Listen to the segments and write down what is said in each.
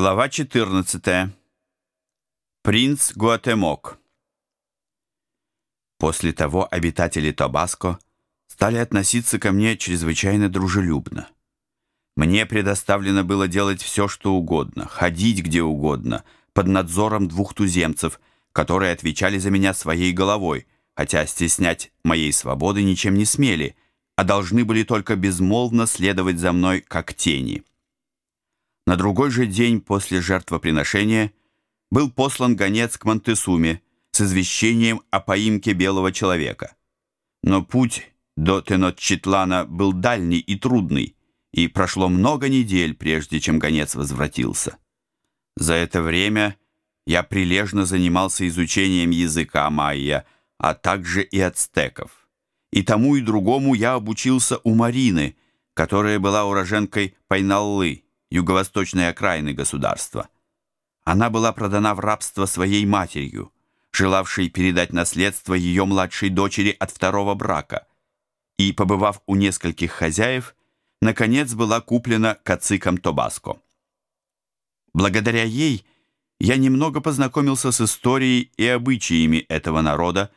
Глава 14. Принц Гуатемок. После того обитатели Тобаско стали относиться ко мне чрезвычайно дружелюбно. Мне предоставлено было делать все, что угодно, ходить где угодно, под надзором двух туземцев, которые отвечали за меня своей головой, хотя стеснять моей свободы ничем не смели, а должны были только безмолвно следовать за мной, как тени. На другой же день после жертвоприношения был послан гонец к Монтесуме с извещением о поимке белого человека. Но путь до Тенотчитлана был дальний и трудный, и прошло много недель, прежде чем гонец возвратился. За это время я прилежно занимался изучением языка майя, а также и ацтеков. И тому и другому я обучился у Марины, которая была уроженкой Пайналлы, юго-восточной окраины государства. Она была продана в рабство своей матерью, желавшей передать наследство ее младшей дочери от второго брака, и, побывав у нескольких хозяев, наконец была куплена кациком Тобаско. Благодаря ей я немного познакомился с историей и обычаями этого народа,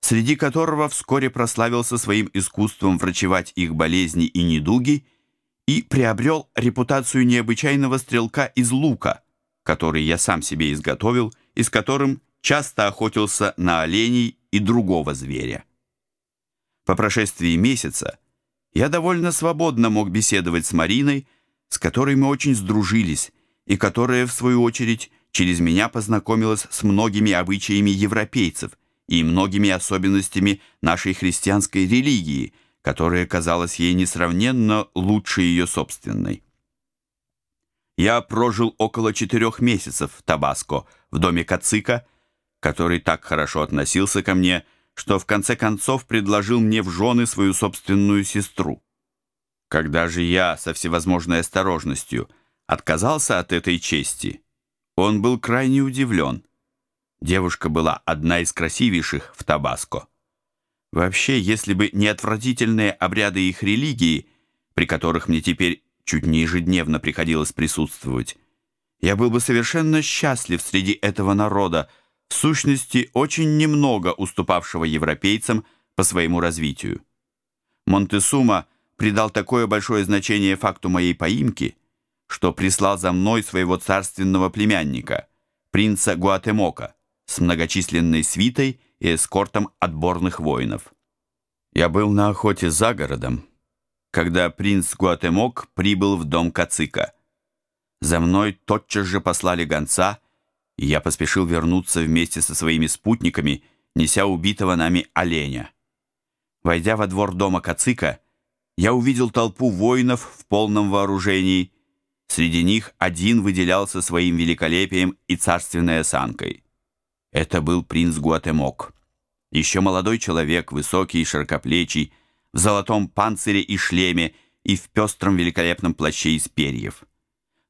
среди которого вскоре прославился своим искусством врачевать их болезни и недуги – и приобрел репутацию необычайного стрелка из лука, который я сам себе изготовил и с которым часто охотился на оленей и другого зверя. По прошествии месяца я довольно свободно мог беседовать с Мариной, с которой мы очень сдружились, и которая, в свою очередь, через меня познакомилась с многими обычаями европейцев и многими особенностями нашей христианской религии – которая казалась ей несравненно лучше ее собственной. Я прожил около четырех месяцев в Табаско, в доме Кацика, который так хорошо относился ко мне, что в конце концов предложил мне в жены свою собственную сестру. Когда же я со всевозможной осторожностью отказался от этой чести, он был крайне удивлен. Девушка была одна из красивейших в Табаско. Вообще, если бы не отвратительные обряды их религии, при которых мне теперь чуть не ежедневно приходилось присутствовать, я был бы совершенно счастлив среди этого народа, в сущности, очень немного уступавшего европейцам по своему развитию. Монтесума придал такое большое значение факту моей поимки, что прислал за мной своего царственного племянника, принца Гуатемока, с многочисленной свитой и эскортом отборных воинов. Я был на охоте за городом, когда принц Гуатемок прибыл в дом Кацика. За мной тотчас же послали гонца, и я поспешил вернуться вместе со своими спутниками, неся убитого нами оленя. Войдя во двор дома Кацика, я увидел толпу воинов в полном вооружении. Среди них один выделялся своим великолепием и царственной осанкой. Это был принц Гуатемок. Еще молодой человек, высокий и широкоплечий, в золотом панцире и шлеме и в пестром великолепном плаще из перьев.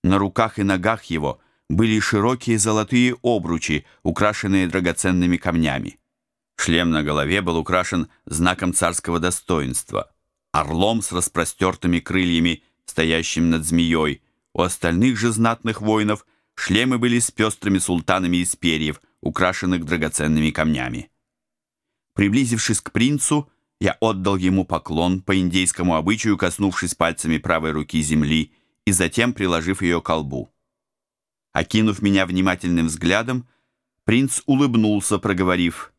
На руках и ногах его были широкие золотые обручи, украшенные драгоценными камнями. Шлем на голове был украшен знаком царского достоинства, орлом с распростертыми крыльями, стоящим над змеей. У остальных же знатных воинов шлемы были с пестрыми султанами из перьев, украшенных драгоценными камнями. Приблизившись к принцу, я отдал ему поклон по индейскому обычаю, коснувшись пальцами правой руки земли и затем приложив ее к колбу. Окинув меня внимательным взглядом, принц улыбнулся, проговорив,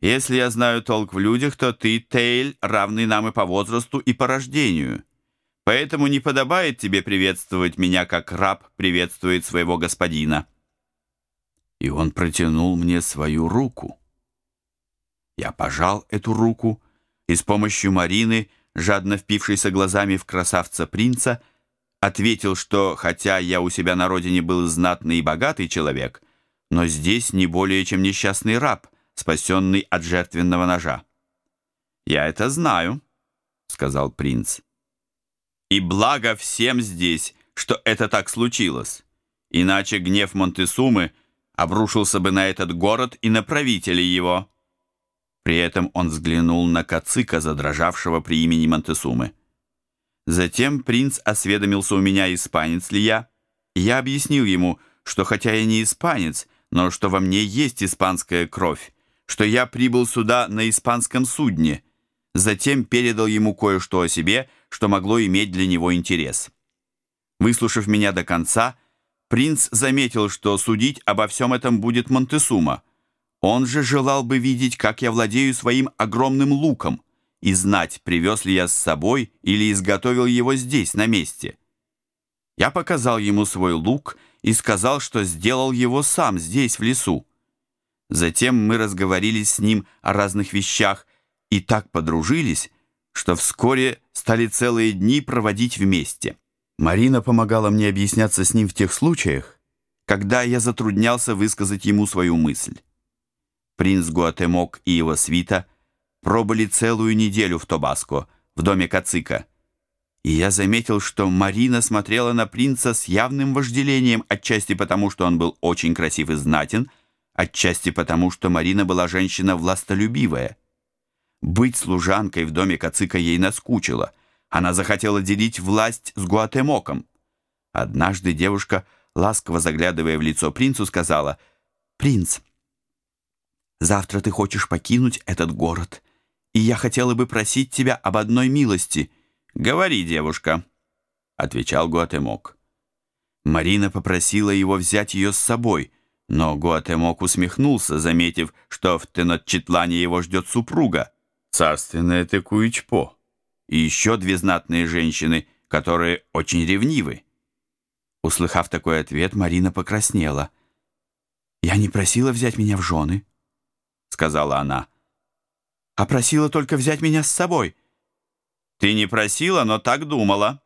«Если я знаю толк в людях, то ты, Тейль, равный нам и по возрасту, и по рождению. Поэтому не подобает тебе приветствовать меня, как раб приветствует своего господина» и он протянул мне свою руку. Я пожал эту руку и с помощью Марины, жадно впившейся глазами в красавца принца, ответил, что хотя я у себя на родине был знатный и богатый человек, но здесь не более чем несчастный раб, спасенный от жертвенного ножа. «Я это знаю», — сказал принц. «И благо всем здесь, что это так случилось, иначе гнев Монтесумы — обрушился бы на этот город и на правителей его. При этом он взглянул на Кацика, задрожавшего при имени Монтесумы. Затем принц осведомился у меня, испанец ли я, Я объяснил ему, что хотя я не испанец, но что во мне есть испанская кровь, что я прибыл сюда на испанском судне. Затем передал ему кое-что о себе, что могло иметь для него интерес. Выслушав меня до конца, принц заметил, что судить обо всем этом будет Монтесума. Он же желал бы видеть, как я владею своим огромным луком, и знать, привез ли я с собой или изготовил его здесь, на месте. Я показал ему свой лук и сказал, что сделал его сам здесь, в лесу. Затем мы разговорились с ним о разных вещах и так подружились, что вскоре стали целые дни проводить вместе. Марина помогала мне объясняться с ним в тех случаях, когда я затруднялся высказать ему свою мысль. Принц Гуатемок и его свита пробыли целую неделю в Тобаско, в доме Кацика. И я заметил, что Марина смотрела на принца с явным вожделением, отчасти потому, что он был очень красив и знатен, отчасти потому, что Марина была женщина властолюбивая. Быть служанкой в доме Кацика ей наскучило. Она захотела делить власть с Гуатемоком. Однажды девушка, ласково заглядывая в лицо принцу, сказала, «Принц, завтра ты хочешь покинуть этот город, и я хотела бы просить тебя об одной милости». «Говори, девушка», — отвечал Гуатемок. Марина попросила его взять ее с собой, но Гуатемок усмехнулся, заметив, что в Тенотчетлане его ждет супруга, царственная Текуичпо, и еще две знатные женщины, которые очень ревнивы. Услыхав такой ответ, Марина покраснела. «Я не просила взять меня в жены», — сказала она, — «а просила только взять меня с собой». Ты не просила, но так думала.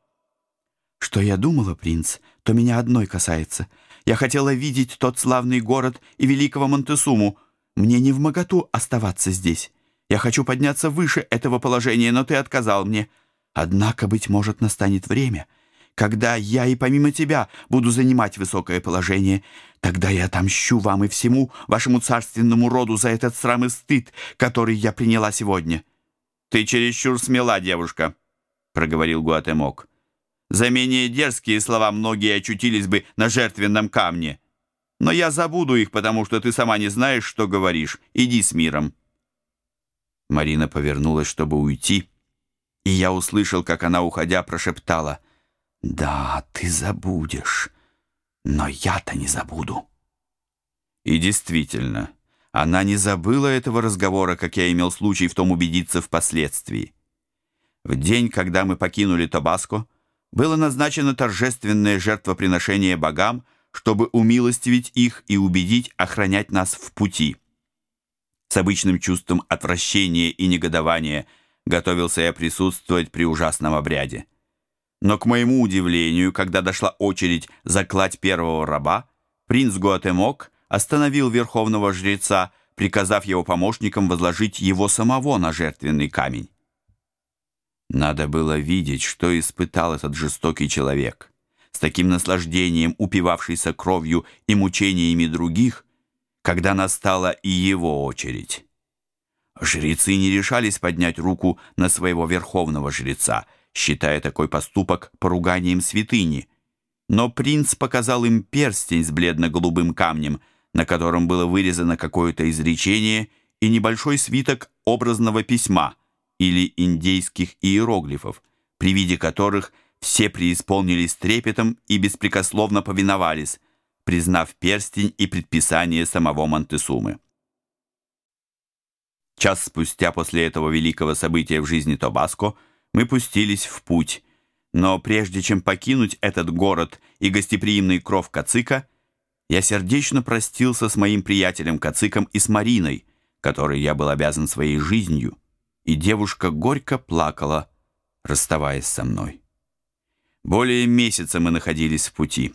Что я думала, принц, то меня одной касается. Я хотела видеть тот славный город и великого Монтесуму. Мне не в моготу оставаться здесь. Я хочу подняться выше этого положения, но ты отказал мне. Однако, быть может, настанет время, когда я и помимо тебя буду занимать высокое положение. Тогда я отомщу вам и всему вашему царственному роду за этот срам и стыд, который я приняла сегодня». «Ты чересчур смела, девушка», — проговорил Гуатемок. «За менее дерзкие слова многие очутились бы на жертвенном камне. Но я забуду их, потому что ты сама не знаешь, что говоришь. Иди с миром». Марина повернулась, чтобы уйти, и я услышал, как она, уходя, прошептала, «Да, ты забудешь, но я-то не забуду». И действительно, она не забыла этого разговора, как я имел случай в том убедиться впоследствии. В день, когда мы покинули Тобаско, было назначено торжественное жертвоприношение богам, чтобы умилостивить их и убедить охранять нас в пути. С обычным чувством отвращения и негодования готовился я присутствовать при ужасном обряде. Но, к моему удивлению, когда дошла очередь заклать первого раба, принц Гуатемок остановил верховного жреца, приказав его помощникам возложить его самого на жертвенный камень. Надо было видеть, что испытал этот жестокий человек, с таким наслаждением упивавшийся кровью и мучениями других, когда настала и его очередь. Жрецы не решались поднять руку на своего верховного жреца, считая такой поступок поруганием святыни. Но принц показал им перстень с бледно-голубым камнем — на котором было вырезано какое-то изречение и небольшой свиток образного письма или индейских иероглифов, при виде которых все преисполнились трепетом и беспрекословно повиновались, признав перстень и предписание самого Монтесумы. Час спустя после этого великого события в жизни Тобаско мы пустились в путь, но прежде чем покинуть этот город и гостеприимный кров Кацика, я сердечно простился с моим приятелем Кациком и с Мариной, которой я был обязан своей жизнью, и девушка горько плакала, расставаясь со мной. Более месяца мы находились в пути.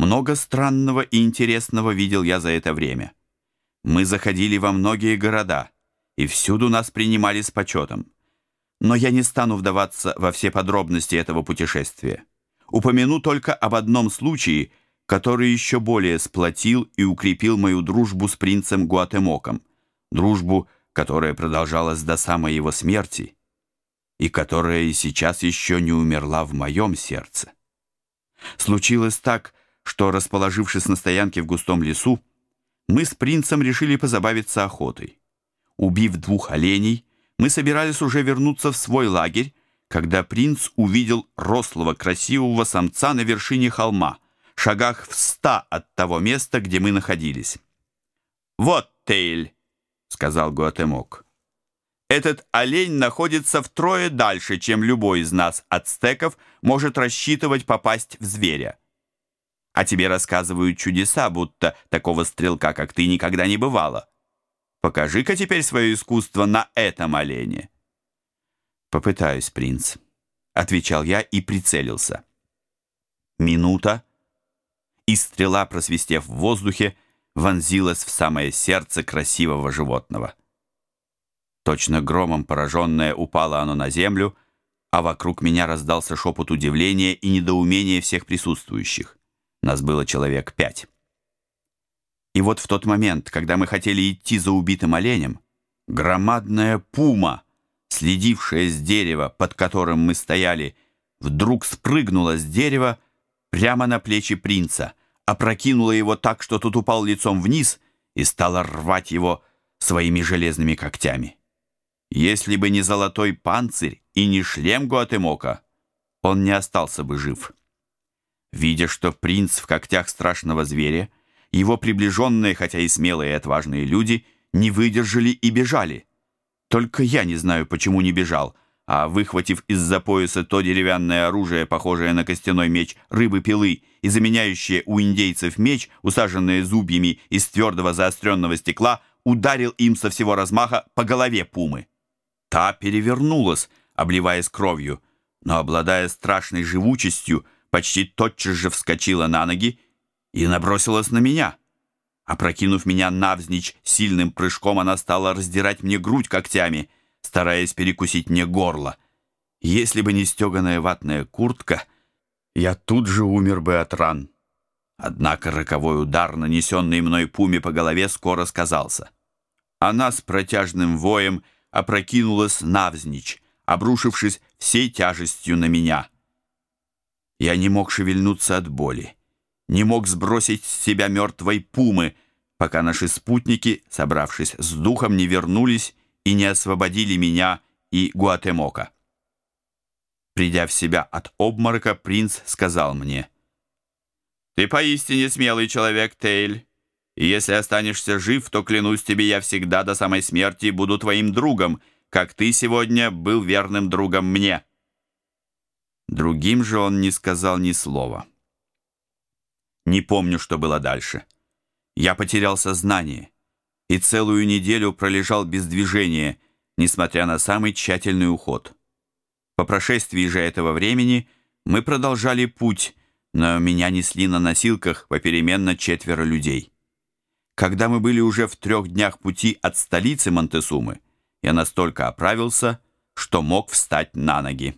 Много странного и интересного видел я за это время. Мы заходили во многие города, и всюду нас принимали с почетом. Но я не стану вдаваться во все подробности этого путешествия. Упомяну только об одном случае, который еще более сплотил и укрепил мою дружбу с принцем Гуатемоком, дружбу, которая продолжалась до самой его смерти и которая и сейчас еще не умерла в моем сердце. Случилось так, что, расположившись на стоянке в густом лесу, мы с принцем решили позабавиться охотой. Убив двух оленей, мы собирались уже вернуться в свой лагерь, когда принц увидел рослого красивого самца на вершине холма, шагах в ста от того места, где мы находились. «Вот Тейль», — сказал Гуатемок. «Этот олень находится втрое дальше, чем любой из нас, ацтеков, может рассчитывать попасть в зверя. А тебе рассказывают чудеса, будто такого стрелка, как ты, никогда не бывало. Покажи-ка теперь свое искусство на этом олене». «Попытаюсь, принц», — отвечал я и прицелился. Минута, и стрела, просвистев в воздухе, вонзилась в самое сердце красивого животного. Точно громом пораженное упало оно на землю, а вокруг меня раздался шепот удивления и недоумения всех присутствующих. Нас было человек пять. И вот в тот момент, когда мы хотели идти за убитым оленем, громадная пума, следившая с дерева, под которым мы стояли, вдруг спрыгнула с дерева прямо на плечи принца, опрокинула его так, что тот упал лицом вниз и стала рвать его своими железными когтями. Если бы не золотой панцирь и не шлем Гуатемока, он не остался бы жив. Видя, что принц в когтях страшного зверя, его приближенные, хотя и смелые и отважные люди, не выдержали и бежали. Только я не знаю, почему не бежал, а, выхватив из-за пояса то деревянное оружие, похожее на костяной меч рыбы-пилы, и заменяющее у индейцев меч, усаженное зубьями из твердого заостренного стекла, ударил им со всего размаха по голове пумы. Та перевернулась, обливаясь кровью, но, обладая страшной живучестью, почти тотчас же вскочила на ноги и набросилась на меня. Опрокинув меня навзничь сильным прыжком, она стала раздирать мне грудь когтями, стараясь перекусить мне горло. Если бы не стеганая ватная куртка, я тут же умер бы от ран. Однако роковой удар, нанесенный мной пуме по голове, скоро сказался. Она с протяжным воем опрокинулась навзничь, обрушившись всей тяжестью на меня — я не мог шевельнуться от боли, не мог сбросить с себя мертвой пумы, пока наши спутники, собравшись с духом, не вернулись и не освободили меня и Гуатемока. Придя в себя от обморока, принц сказал мне, «Ты поистине смелый человек, Тейль, и если останешься жив, то, клянусь тебе, я всегда до самой смерти буду твоим другом, как ты сегодня был верным другом мне». Другим же он не сказал ни слова. Не помню, что было дальше. Я потерял сознание и целую неделю пролежал без движения, несмотря на самый тщательный уход. По прошествии же этого времени мы продолжали путь, но меня несли на носилках попеременно четверо людей. Когда мы были уже в трех днях пути от столицы Монтесумы, я настолько оправился, что мог встать на ноги.